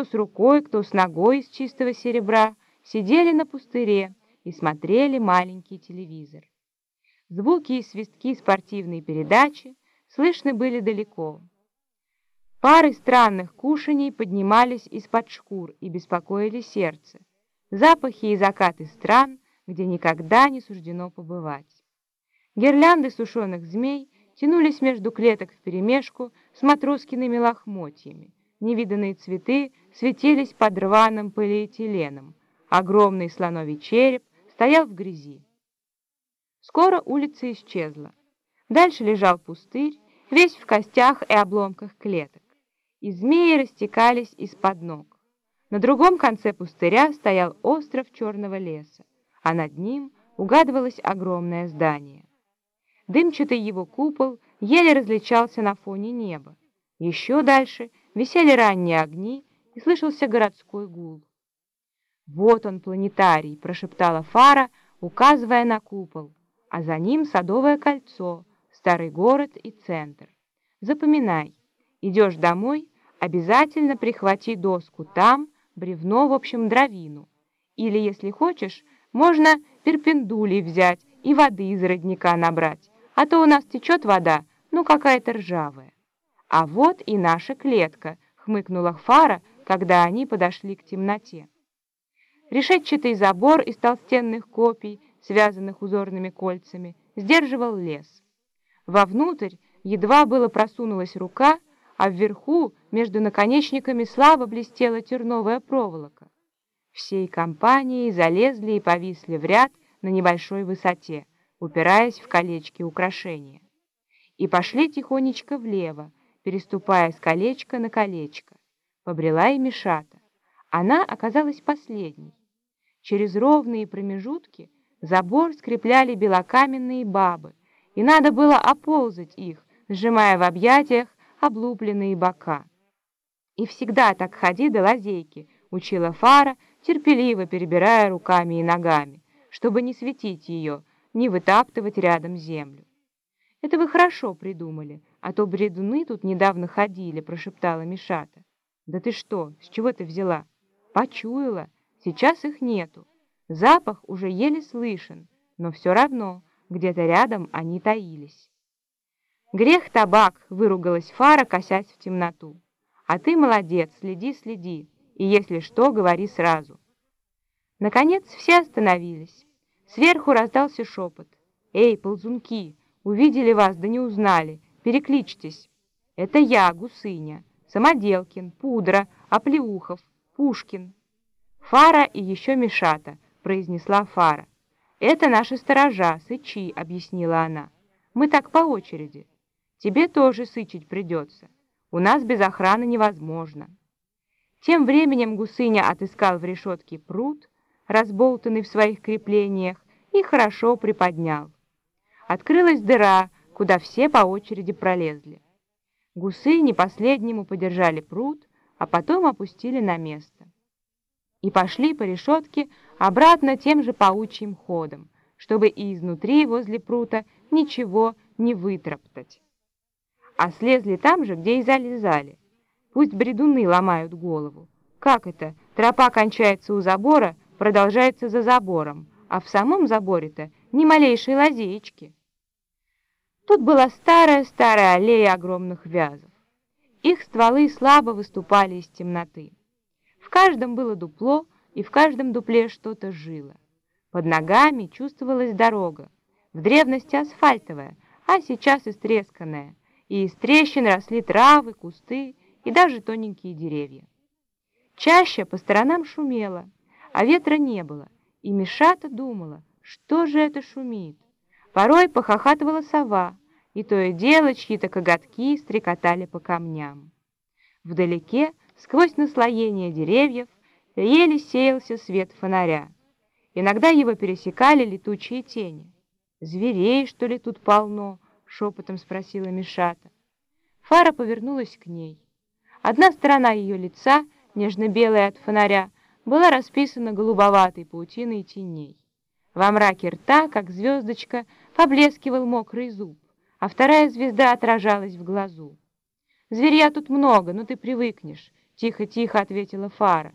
кто с рукой, кто с ногой из чистого серебра, сидели на пустыре и смотрели маленький телевизор. Звуки и свистки спортивной передачи слышны были далеко. Пары странных кушаний поднимались из-под шкур и беспокоили сердце. Запахи и закаты стран, где никогда не суждено побывать. Гирлянды сушеных змей тянулись между клеток вперемешку с матроскиными лохмотьями. Невиданные цветы светились под рваным полиэтиленом. Огромный слоновий череп стоял в грязи. Скоро улица исчезла. Дальше лежал пустырь, весь в костях и обломках клеток. И змеи растекались из-под ног. На другом конце пустыря стоял остров черного леса, а над ним угадывалось огромное здание. Дымчатый его купол еле различался на фоне неба. Еще дальше висели ранние огни, и слышался городской гул. «Вот он, планетарий!» — прошептала Фара, указывая на купол, а за ним Садовое кольцо, старый город и центр. Запоминай, идешь домой, обязательно прихвати доску там, бревно, в общем, дровину. Или, если хочешь, можно перпендулей взять и воды из родника набрать, а то у нас течет вода, ну какая-то ржавая. А вот и наша клетка, хмыкнула Фара, когда они подошли к темноте. Решетчатый забор из толстенных копий, связанных узорными кольцами, сдерживал лес. Вовнутрь едва было просунулась рука, а вверху между наконечниками слабо блестела терновая проволока. Всей компанией залезли и повисли в ряд на небольшой высоте, упираясь в колечки украшения. И пошли тихонечко влево, переступая с колечка на колечко. Побрела и Мишата. Она оказалась последней. Через ровные промежутки забор скрепляли белокаменные бабы, и надо было оползать их, сжимая в объятиях облупленные бока. «И всегда так ходи до лазейки», — учила Фара, терпеливо перебирая руками и ногами, чтобы не светить ее, не вытаптывать рядом землю. «Это вы хорошо придумали, а то бредуны тут недавно ходили», — прошептала Мишата. «Да ты что, с чего ты взяла?» «Почуяла. Сейчас их нету. Запах уже еле слышен, но все равно где-то рядом они таились». «Грех табак!» — выругалась Фара, косясь в темноту. «А ты молодец, следи, следи, и если что, говори сразу». Наконец все остановились. Сверху раздался шепот. «Эй, ползунки, увидели вас, да не узнали, перекличьтесь. Это я, Гусыня, Самоделкин, Пудра, Оплеухов, Пушкин». «Фара и еще Мишата», — произнесла Фара. «Это наши сторожа, сычи», — объяснила она. «Мы так по очереди». Тебе тоже сычить придется. У нас без охраны невозможно. Тем временем Гусыня отыскал в решетке пруд, разболтанный в своих креплениях, и хорошо приподнял. Открылась дыра, куда все по очереди пролезли. Гусыни последнему подержали пруд, а потом опустили на место. И пошли по решетке обратно тем же паучьим ходом, чтобы и изнутри возле прута ничего не вытроптать а слезли там же, где и залезали. Пусть бредуны ломают голову. Как это? Тропа кончается у забора, продолжается за забором, а в самом заборе-то ни малейшей лазеечки. Тут была старая-старая аллея огромных вязов. Их стволы слабо выступали из темноты. В каждом было дупло, и в каждом дупле что-то жило. Под ногами чувствовалась дорога, в древности асфальтовая, а сейчас истресканная, и из трещин росли травы, кусты и даже тоненькие деревья. Чаще по сторонам шумело, а ветра не было, и Мишата думала, что же это шумит. Порой похохатывала сова, и то и дело чьи-то коготки стрекотали по камням. Вдалеке, сквозь наслоение деревьев, еле сеялся свет фонаря. Иногда его пересекали летучие тени. Зверей, что ли, тут полно, шепотом спросила Мишата. Фара повернулась к ней. Одна сторона ее лица, нежно-белая от фонаря, была расписана голубоватой паутиной теней. Во мраке рта, как звездочка, поблескивал мокрый зуб, а вторая звезда отражалась в глазу. «Зверя тут много, но ты привыкнешь. Тихо, тихо, ответила Фара.